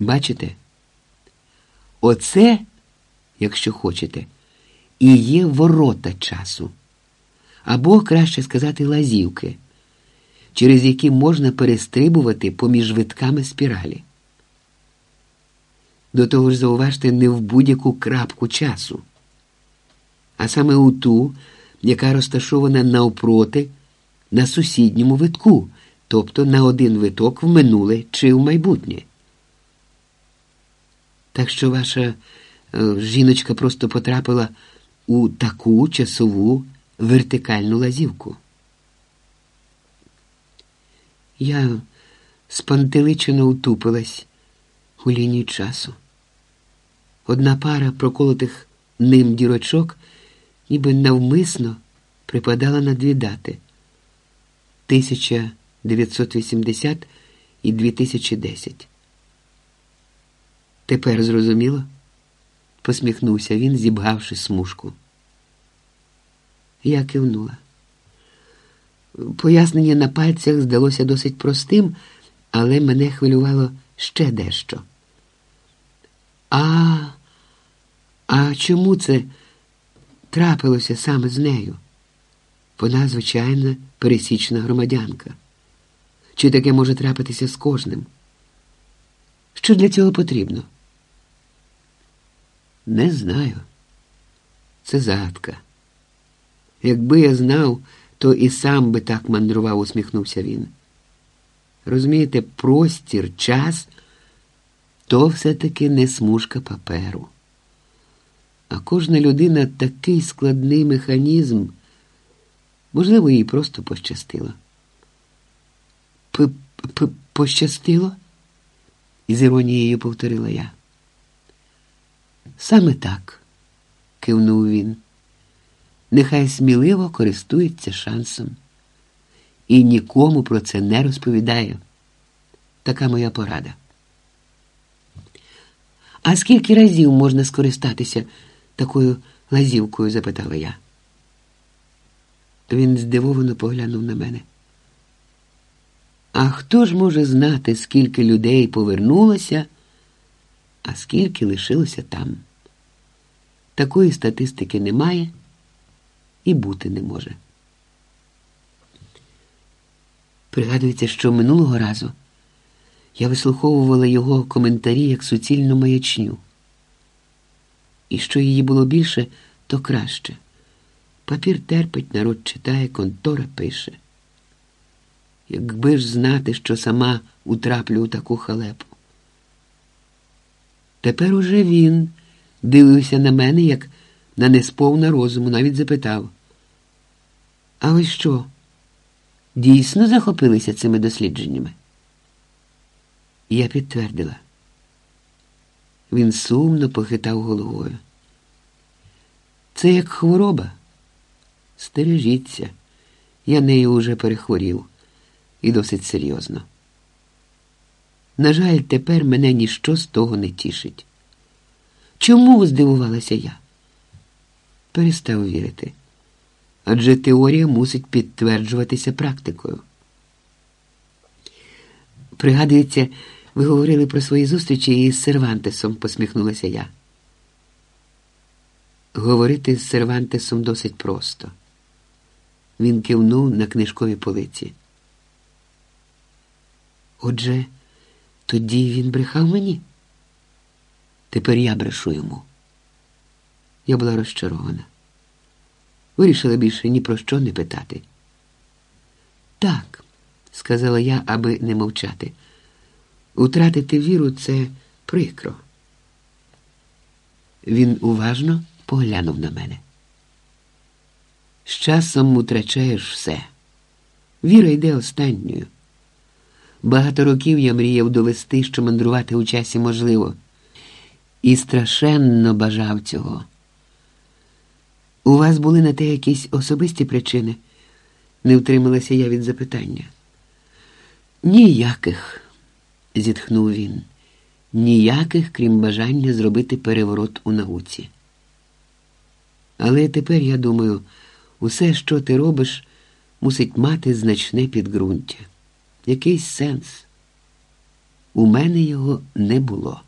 Бачите? Оце, якщо хочете, і є ворота часу, або, краще сказати, лазівки, через які можна перестрибувати поміж витками спіралі. До того ж, зауважте, не в будь-яку крапку часу, а саме у ту, яка розташована навпроти на сусідньому витку, тобто на один виток в минуле чи в майбутнє. Так що ваша е, жіночка просто потрапила у таку часову вертикальну лазівку. Я спантеличено утупилась у лінію часу. Одна пара проколотих ним дірочок ніби навмисно припадала на дві дати 1980 і 2010. Тепер зрозуміло? посміхнувся він, зібгавши смужку. Я кивнула. Пояснення на пальцях здалося досить простим, але мене хвилювало ще дещо. А, а чому це трапилося саме з нею? Вона, звичайна, пересічна громадянка. Чи таке може трапитися з кожним? Що для цього потрібно? Не знаю. Це загадка. Якби я знав, то і сам би так мандрував, усміхнувся він. Розумієте, простір, час то все-таки не смужка паперу. А кожна людина такий складний механізм, можливо, їй просто пощастило. П -п Пощастило? із іронією повторила я. Саме так, кивнув він. Нехай сміливо користується шансом. І нікому про це не розповідає. Така моя порада. А скільки разів можна скористатися такою лазівкою? запитала я. Він здивовано поглянув на мене. А хто ж може знати, скільки людей повернулося, а скільки лишилося там? Такої статистики немає і бути не може. Пригадується, що минулого разу я вислуховувала його коментарі як суцільну маячню. І що її було більше, то краще. Папір терпить, народ читає, контора пише. Якби ж знати, що сама утраплю у таку халепу. Тепер уже він дивився на мене, як на несповна розуму, навіть запитав. А ви що? Дійсно захопилися цими дослідженнями? Я підтвердила. Він сумно похитав головою. Це як хвороба. Стережіться, я нею уже перехворів і досить серйозно. На жаль, тепер мене ніщо з того не тішить. Чому здивувалася я? Перестав вірити. Адже теорія мусить підтверджуватися практикою. Пригадується, ви говорили про свої зустрічі із Сервантесом, посміхнулася я. Говорити з Сервантесом досить просто. Він кивнув на книжкові полиці. Отже, тоді він брехав мені. Тепер я брешу йому. Я була розчарована. Вирішила більше ні про що не питати. Так, сказала я, аби не мовчати. Утратити віру це прикро. Він уважно поглянув на мене. З часом утрачаєш все. Віра йде останньою. Багато років я мріяв довести, що мандрувати у часі можливо, і страшенно бажав цього. У вас були на те якісь особисті причини? Не втрималася я від запитання. Ніяких, зітхнув він. Ніяких, крім бажання зробити переворот у науці. Але тепер, я думаю, усе, що ти робиш, мусить мати значне підґрунтя, якийсь сенс. У мене його не було.